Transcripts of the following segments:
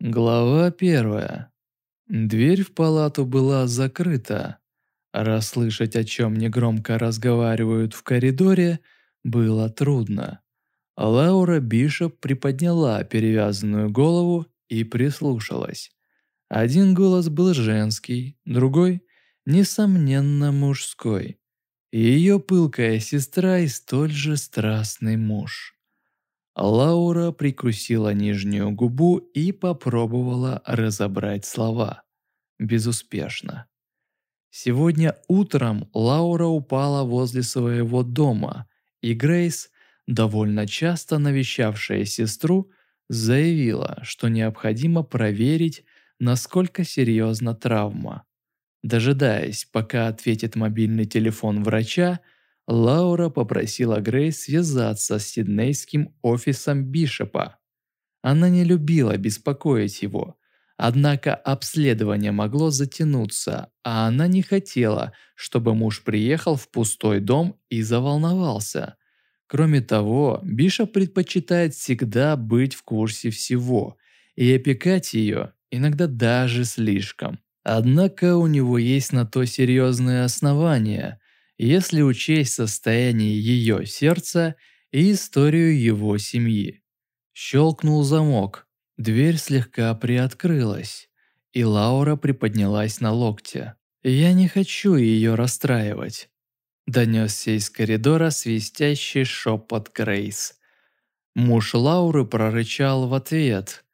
Глава первая. Дверь в палату была закрыта. Расслышать, о чем негромко разговаривают в коридоре, было трудно. Лаура Бишоп приподняла перевязанную голову и прислушалась. Один голос был женский, другой, несомненно, мужской. Ее пылкая сестра и столь же страстный муж. Лаура прикусила нижнюю губу и попробовала разобрать слова. Безуспешно. Сегодня утром Лаура упала возле своего дома, и Грейс, довольно часто навещавшая сестру, заявила, что необходимо проверить, насколько серьезна травма. Дожидаясь, пока ответит мобильный телефон врача, Лаура попросила Грейс связаться с сиднейским офисом Бишопа. Она не любила беспокоить его, однако обследование могло затянуться, а она не хотела, чтобы муж приехал в пустой дом и заволновался. Кроме того, Бишоп предпочитает всегда быть в курсе всего и опекать ее, иногда даже слишком. Однако у него есть на то серьезные основания – если учесть состояние ее сердца и историю его семьи. Щелкнул замок, дверь слегка приоткрылась, и Лаура приподнялась на локте. «Я не хочу ее расстраивать», – донесся из коридора свистящий шепот Грейс. Муж Лауры прорычал в ответ.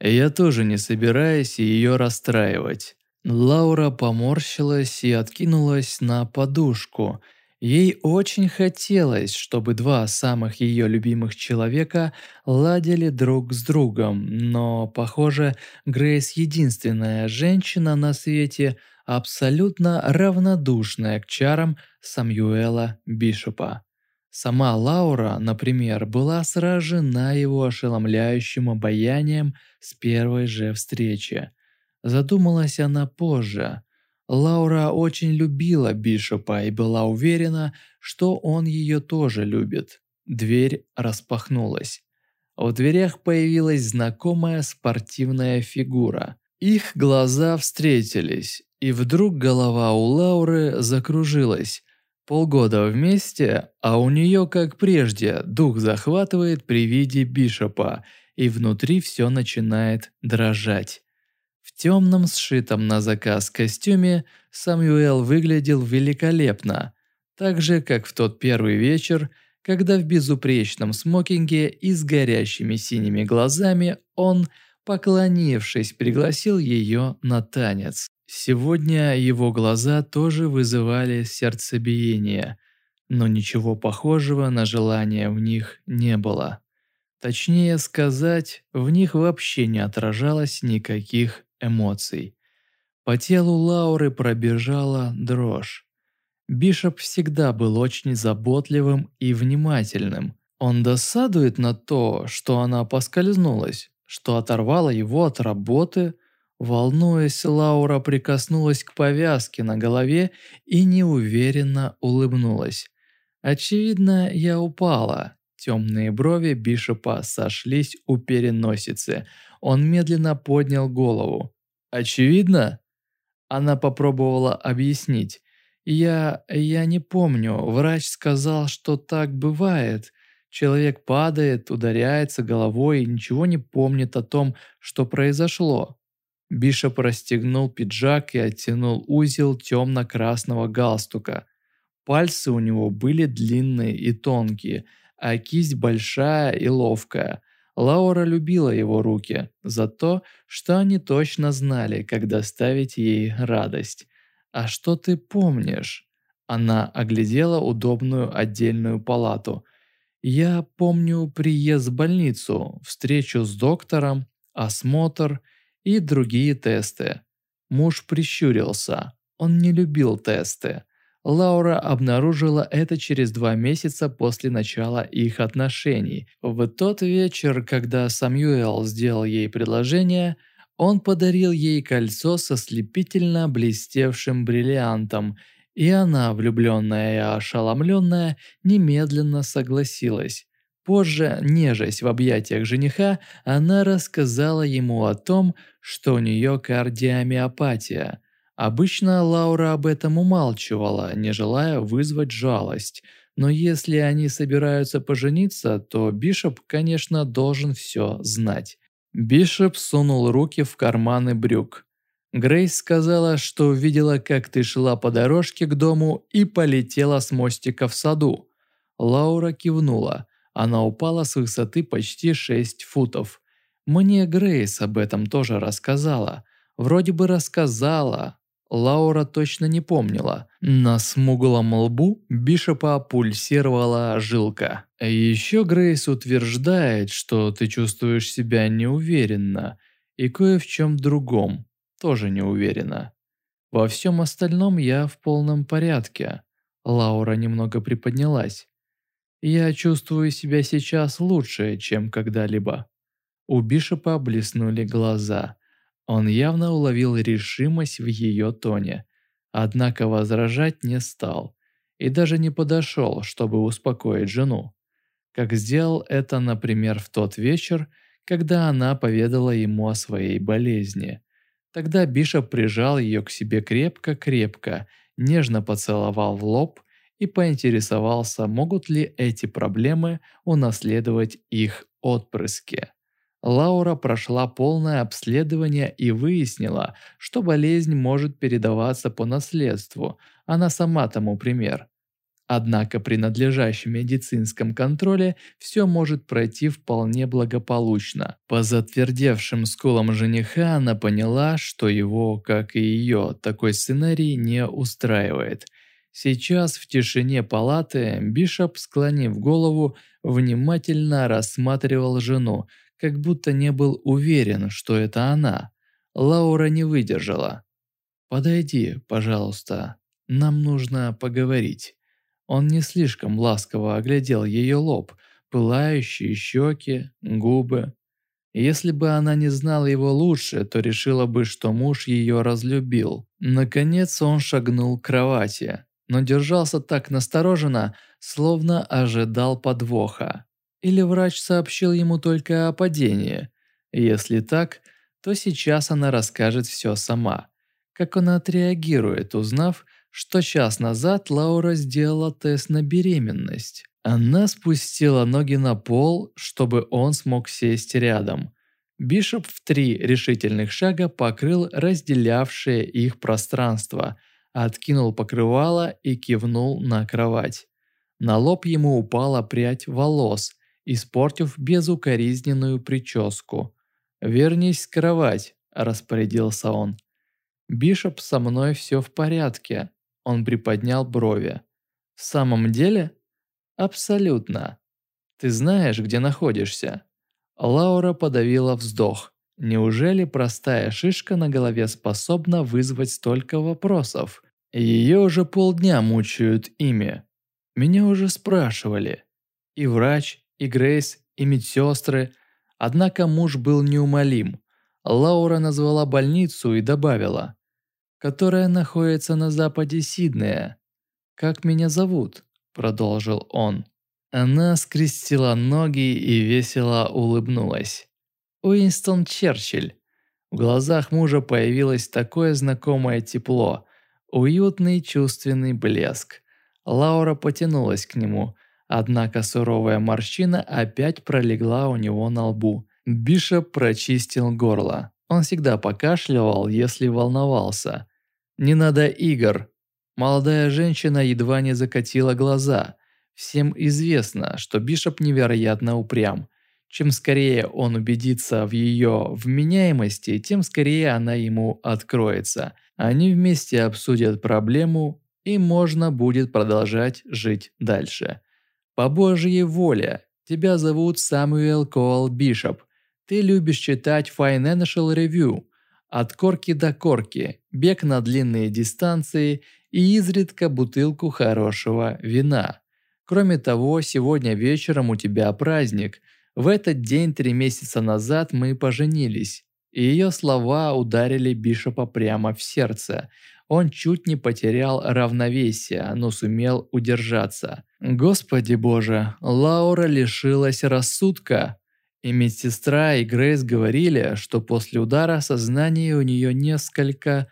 «Я тоже не собираюсь ее расстраивать. Лаура поморщилась и откинулась на подушку. Ей очень хотелось, чтобы два самых ее любимых человека ладили друг с другом, но, похоже, Грейс единственная женщина на свете, абсолютно равнодушная к чарам Самюэла Бишопа. Сама Лаура, например, была сражена его ошеломляющим обаянием с первой же встречи. Задумалась она позже. Лаура очень любила Бишопа и была уверена, что он ее тоже любит. Дверь распахнулась. В дверях появилась знакомая спортивная фигура. Их глаза встретились, и вдруг голова у Лауры закружилась. Полгода вместе, а у нее, как прежде, дух захватывает при виде Бишопа, и внутри все начинает дрожать. В темном сшитом на заказ костюме Самюэл выглядел великолепно, так же, как в тот первый вечер, когда в безупречном смокинге и с горящими синими глазами он, поклонившись, пригласил ее на танец. Сегодня его глаза тоже вызывали сердцебиение, но ничего похожего на желание в них не было. Точнее сказать, в них вообще не отражалось никаких эмоций. По телу Лауры пробежала дрожь. Бишоп всегда был очень заботливым и внимательным. Он досадует на то, что она поскользнулась, что оторвала его от работы. Волнуясь, Лаура прикоснулась к повязке на голове и неуверенно улыбнулась. Очевидно, я упала. Темные брови Бишопа сошлись у переносицы. Он медленно поднял голову. «Очевидно?» Она попробовала объяснить. «Я... я не помню. Врач сказал, что так бывает. Человек падает, ударяется головой и ничего не помнит о том, что произошло». Бишоп расстегнул пиджак и оттянул узел темно-красного галстука. Пальцы у него были длинные и тонкие, а кисть большая и ловкая – Лаура любила его руки за то, что они точно знали, как доставить ей радость. «А что ты помнишь?» Она оглядела удобную отдельную палату. «Я помню приезд в больницу, встречу с доктором, осмотр и другие тесты». Муж прищурился. Он не любил тесты. Лаура обнаружила это через два месяца после начала их отношений. В тот вечер, когда Самюэл сделал ей предложение, он подарил ей кольцо со слепительно блестевшим бриллиантом, и она, влюбленная и ошеломленная, немедленно согласилась. Позже, нежась в объятиях жениха, она рассказала ему о том, что у нее кардиомиопатия. Обычно Лаура об этом умалчивала, не желая вызвать жалость. Но если они собираются пожениться, то Бишоп, конечно, должен все знать. Бишоп сунул руки в карманы брюк. Грейс сказала, что видела, как ты шла по дорожке к дому и полетела с мостика в саду. Лаура кивнула. Она упала с высоты почти 6 футов. Мне Грейс об этом тоже рассказала. Вроде бы рассказала. Лаура точно не помнила. На смуглом лбу Бишопа пульсировала жилка. Еще Грейс утверждает, что ты чувствуешь себя неуверенно и кое в чем другом тоже не уверена. Во всем остальном я в полном порядке. Лаура немного приподнялась. Я чувствую себя сейчас лучше, чем когда-либо. У Бишопа блеснули глаза. Он явно уловил решимость в ее тоне, однако возражать не стал и даже не подошел, чтобы успокоить жену. Как сделал это, например, в тот вечер, когда она поведала ему о своей болезни. Тогда Бишоп прижал ее к себе крепко-крепко, нежно поцеловал в лоб и поинтересовался, могут ли эти проблемы унаследовать их отпрыски. Лаура прошла полное обследование и выяснила, что болезнь может передаваться по наследству, она сама тому пример. Однако при надлежащем медицинском контроле все может пройти вполне благополучно. По затвердевшим скулам жениха она поняла, что его, как и ее, такой сценарий не устраивает – Сейчас в тишине палаты Бишоп, склонив голову, внимательно рассматривал жену, как будто не был уверен, что это она. Лаура не выдержала. «Подойди, пожалуйста, нам нужно поговорить». Он не слишком ласково оглядел ее лоб, пылающие щеки, губы. Если бы она не знала его лучше, то решила бы, что муж ее разлюбил. Наконец он шагнул к кровати но держался так настороженно, словно ожидал подвоха. Или врач сообщил ему только о падении. Если так, то сейчас она расскажет все сама. Как он отреагирует, узнав, что час назад Лаура сделала тест на беременность. Она спустила ноги на пол, чтобы он смог сесть рядом. Бишоп в три решительных шага покрыл разделявшее их пространство – откинул покрывало и кивнул на кровать. На лоб ему упала прядь волос, испортив безукоризненную прическу. «Вернись в кровать», – распорядился он. «Бишоп, со мной все в порядке», – он приподнял брови. «В самом деле?» «Абсолютно. Ты знаешь, где находишься?» Лаура подавила вздох. Неужели простая шишка на голове способна вызвать столько вопросов? Ее уже полдня мучают ими. Меня уже спрашивали. И врач, и Грейс, и медсестры. Однако муж был неумолим. Лаура назвала больницу и добавила, которая находится на западе Сиднея. «Как меня зовут?» – продолжил он. Она скрестила ноги и весело улыбнулась. Уинстон Черчилль. В глазах мужа появилось такое знакомое тепло, уютный чувственный блеск. Лаура потянулась к нему, однако суровая морщина опять пролегла у него на лбу. Бишоп прочистил горло. Он всегда покашливал, если волновался. «Не надо игр». Молодая женщина едва не закатила глаза. Всем известно, что Бишоп невероятно упрям. Чем скорее он убедится в ее вменяемости, тем скорее она ему откроется. Они вместе обсудят проблему, и можно будет продолжать жить дальше. По Божьей воле, тебя зовут Самуэл Коул Бишоп. Ты любишь читать Financial Review. От корки до корки, бег на длинные дистанции и изредка бутылку хорошего вина. Кроме того, сегодня вечером у тебя праздник – в этот день три месяца назад мы поженились. И ее слова ударили Бишопа прямо в сердце. Он чуть не потерял равновесие, но сумел удержаться. Господи боже, Лаура лишилась рассудка. И медсестра, и Грейс говорили, что после удара сознание у нее несколько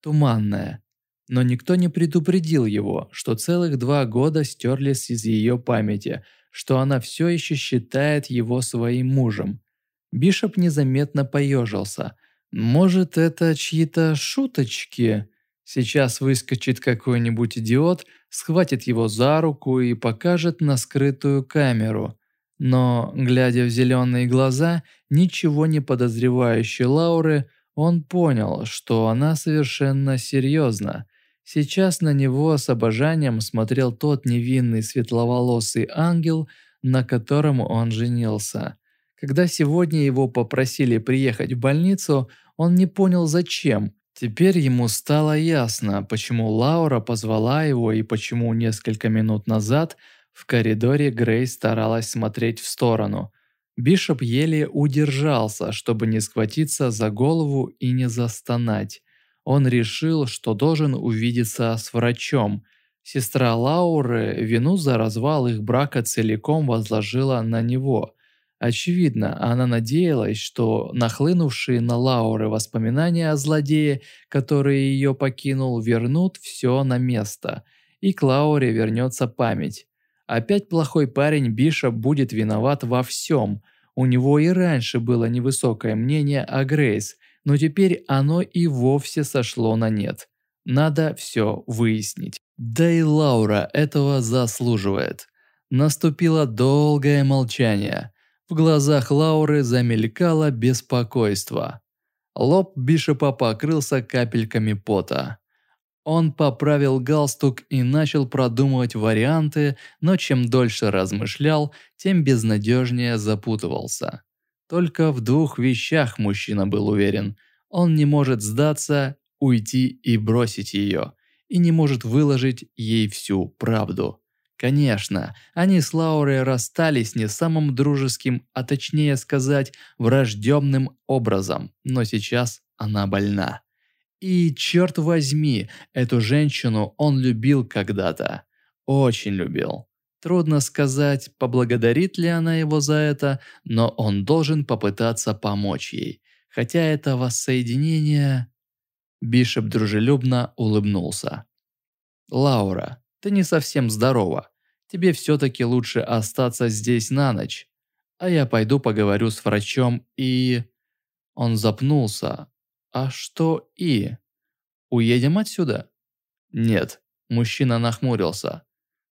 туманное. Но никто не предупредил его, что целых два года стерлись из ее памяти, что она все еще считает его своим мужем. Бишоп незаметно поежился. Может, это чьи-то шуточки? Сейчас выскочит какой-нибудь идиот, схватит его за руку и покажет на скрытую камеру. Но, глядя в зеленые глаза, ничего не подозревающей Лауры, он понял, что она совершенно серьезна. Сейчас на него с обожанием смотрел тот невинный светловолосый ангел, на котором он женился. Когда сегодня его попросили приехать в больницу, он не понял зачем. Теперь ему стало ясно, почему Лаура позвала его и почему несколько минут назад в коридоре Грей старалась смотреть в сторону. Бишоп еле удержался, чтобы не схватиться за голову и не застонать. Он решил, что должен увидеться с врачом. Сестра Лауры вину за развал их брака целиком возложила на него. Очевидно, она надеялась, что нахлынувшие на Лауры воспоминания о злодее, который ее покинул, вернут все на место, и к Лауре вернется память. Опять плохой парень Биша будет виноват во всем. У него и раньше было невысокое мнение о Грейс, но теперь оно и вовсе сошло на нет. Надо все выяснить. Да и Лаура этого заслуживает. Наступило долгое молчание. В глазах Лауры замелькало беспокойство. Лоб Бишопа покрылся капельками пота. Он поправил галстук и начал продумывать варианты, но чем дольше размышлял, тем безнадежнее запутывался. Только в двух вещах мужчина был уверен. Он не может сдаться, уйти и бросить ее, и не может выложить ей всю правду. Конечно, они с Лаурой расстались не самым дружеским, а точнее сказать, враждебным образом, но сейчас она больна. И черт возьми, эту женщину он любил когда-то. Очень любил. Трудно сказать, поблагодарит ли она его за это, но он должен попытаться помочь ей. Хотя это воссоединение... Бишоп дружелюбно улыбнулся. «Лаура, ты не совсем здорова. Тебе все-таки лучше остаться здесь на ночь. А я пойду поговорю с врачом и...» Он запнулся, «А что «и»? Уедем отсюда?» «Нет», – мужчина нахмурился.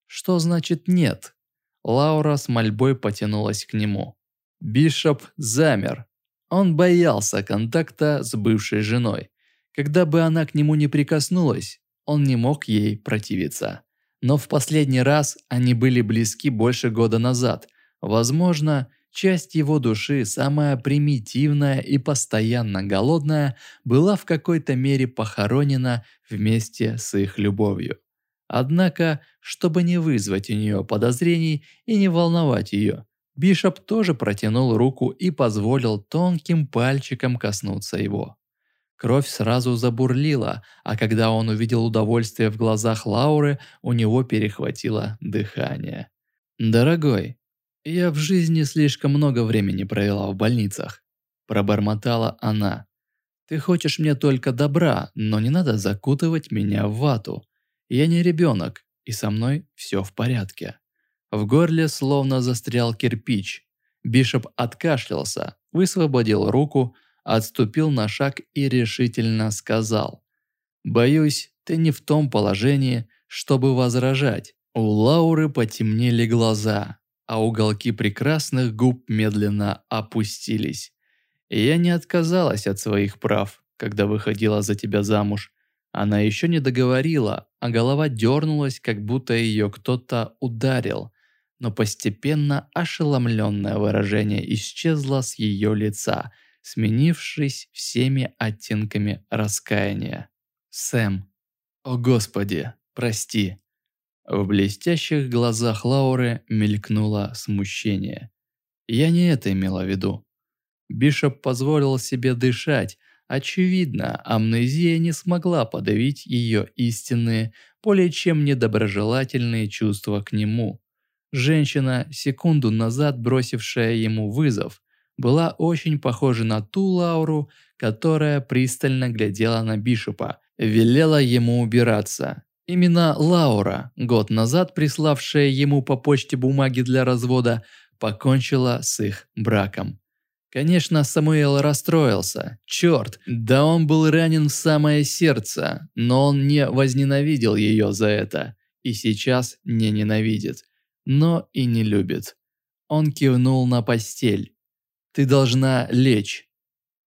«Что значит «нет»?» Лаура с мольбой потянулась к нему. Бишоп замер. Он боялся контакта с бывшей женой. Когда бы она к нему не прикоснулась, он не мог ей противиться. Но в последний раз они были близки больше года назад. Возможно, Часть его души, самая примитивная и постоянно голодная, была в какой-то мере похоронена вместе с их любовью. Однако, чтобы не вызвать у нее подозрений и не волновать ее, Бишоп тоже протянул руку и позволил тонким пальчиком коснуться его. Кровь сразу забурлила, а когда он увидел удовольствие в глазах Лауры, у него перехватило дыхание. «Дорогой, «Я в жизни слишком много времени провела в больницах», – пробормотала она. «Ты хочешь мне только добра, но не надо закутывать меня в вату. Я не ребенок, и со мной все в порядке». В горле словно застрял кирпич. Бишоп откашлялся, высвободил руку, отступил на шаг и решительно сказал. «Боюсь, ты не в том положении, чтобы возражать». У Лауры потемнели глаза, а уголки прекрасных губ медленно опустились. я не отказалась от своих прав, когда выходила за тебя замуж. Она еще не договорила, а голова дернулась, как будто ее кто-то ударил. Но постепенно ошеломленное выражение исчезло с ее лица, сменившись всеми оттенками раскаяния. «Сэм, о господи, прости!» В блестящих глазах Лауры мелькнуло смущение. «Я не это имела в виду. Бишоп позволил себе дышать. Очевидно, амнезия не смогла подавить ее истинные, более чем недоброжелательные чувства к нему. Женщина, секунду назад бросившая ему вызов, была очень похожа на ту Лауру, которая пристально глядела на Бишопа, велела ему убираться. Именно Лаура, год назад приславшая ему по почте бумаги для развода, покончила с их браком. Конечно, Самуэл расстроился. Черт, да он был ранен в самое сердце, но он не возненавидел ее за это. И сейчас не ненавидит. Но и не любит. Он кивнул на постель. «Ты должна лечь.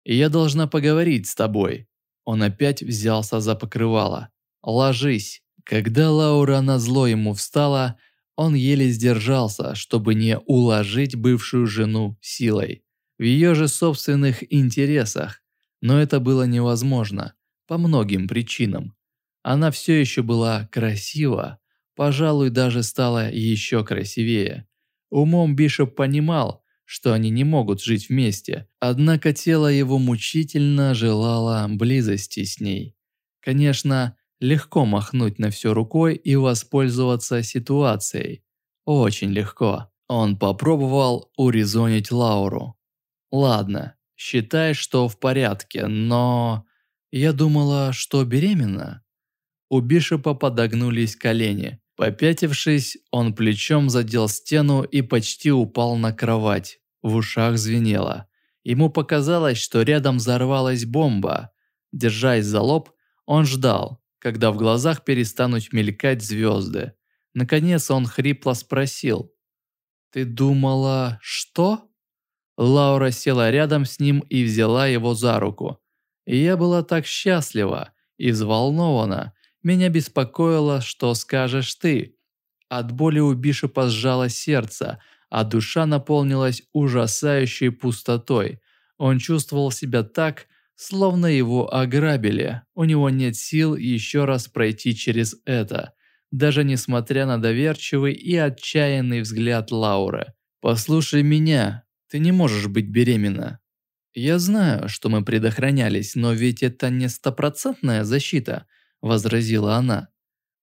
И я должна поговорить с тобой». Он опять взялся за покрывало. «Ложись». Когда Лаура назло ему встала, он еле сдержался, чтобы не уложить бывшую жену силой в ее же собственных интересах, но это было невозможно по многим причинам. Она все еще была красива, пожалуй, даже стала еще красивее. Умом Бишоп понимал, что они не могут жить вместе, однако тело его мучительно желало близости с ней. Конечно, легко махнуть на все рукой и воспользоваться ситуацией. Очень легко. Он попробовал урезонить Лауру. Ладно, считай, что в порядке, но... Я думала, что беременна. У Бишопа подогнулись колени. Попятившись, он плечом задел стену и почти упал на кровать. В ушах звенело. Ему показалось, что рядом взорвалась бомба. Держась за лоб, он ждал, когда в глазах перестанут мелькать звезды. Наконец он хрипло спросил. «Ты думала, что?» Лаура села рядом с ним и взяла его за руку. И я была так счастлива и взволнована. Меня беспокоило, что скажешь ты. От боли у Бишопа сжало сердце, а душа наполнилась ужасающей пустотой. Он чувствовал себя так, словно его ограбили. У него нет сил еще раз пройти через это, даже несмотря на доверчивый и отчаянный взгляд Лауры. «Послушай меня, ты не можешь быть беременна. Я знаю, что мы предохранялись, но ведь это не стопроцентная защита, возразила она.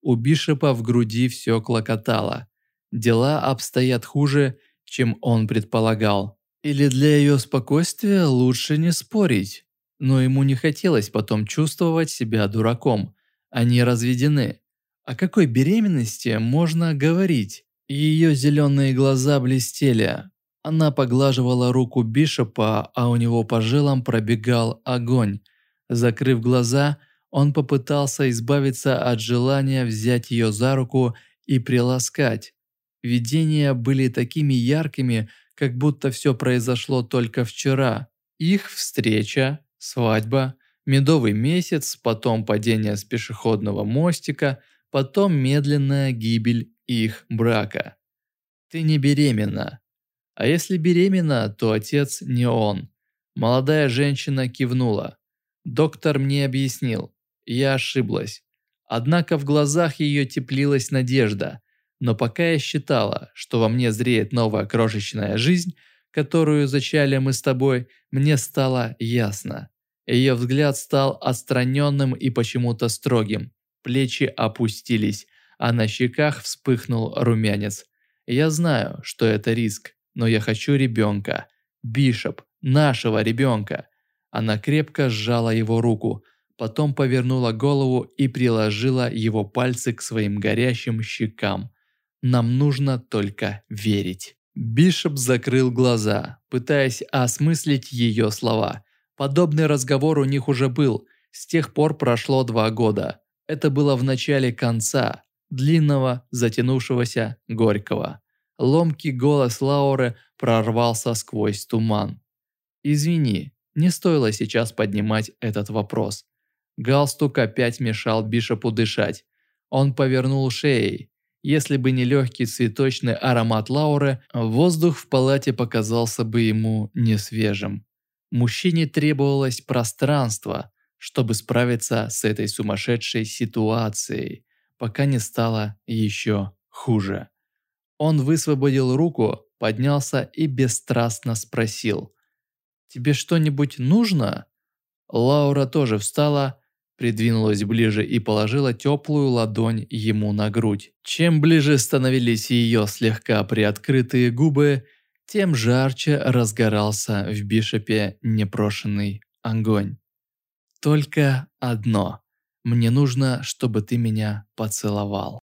У Бишопа в груди все клокотало. Дела обстоят хуже, чем он предполагал. Или для ее спокойствия лучше не спорить. Но ему не хотелось потом чувствовать себя дураком. Они разведены. О какой беременности можно говорить? Ее зеленые глаза блестели, она поглаживала руку Бишопа, а у него по жилам пробегал огонь. Закрыв глаза, он попытался избавиться от желания взять ее за руку и приласкать. Видения были такими яркими, как будто все произошло только вчера. Их встреча, свадьба, медовый месяц, потом падение с пешеходного мостика, потом медленная гибель их брака. «Ты не беременна», а если беременна, то отец не он. Молодая женщина кивнула. Доктор мне объяснил. Я ошиблась. Однако в глазах ее теплилась надежда. Но пока я считала, что во мне зреет новая крошечная жизнь, которую зачали мы с тобой, мне стало ясно. Ее взгляд стал отстраненным и почему-то строгим. Плечи опустились, а на щеках вспыхнул румянец. Я знаю, что это риск, но я хочу ребенка. Бишоп, нашего ребенка. Она крепко сжала его руку, потом повернула голову и приложила его пальцы к своим горящим щекам. Нам нужно только верить. Бишоп закрыл глаза, пытаясь осмыслить ее слова. Подобный разговор у них уже был. С тех пор прошло два года. Это было в начале конца, длинного, затянувшегося, горького. Ломкий голос Лауры прорвался сквозь туман. «Извини, не стоило сейчас поднимать этот вопрос». Галстук опять мешал Бишопу дышать. Он повернул шеей. Если бы не легкий цветочный аромат Лауры, воздух в палате показался бы ему несвежим. Мужчине требовалось пространство, чтобы справиться с этой сумасшедшей ситуацией, пока не стало еще хуже. Он высвободил руку, поднялся и бесстрастно спросил. тебе что-нибудь нужно?» Лаура тоже встала, придвинулась ближе и положила теплую ладонь ему на грудь. Чем ближе становились ее слегка приоткрытые губы, тем жарче разгорался в Бишопе непрошенный огонь. «Только одно. Мне нужно, чтобы ты меня поцеловал».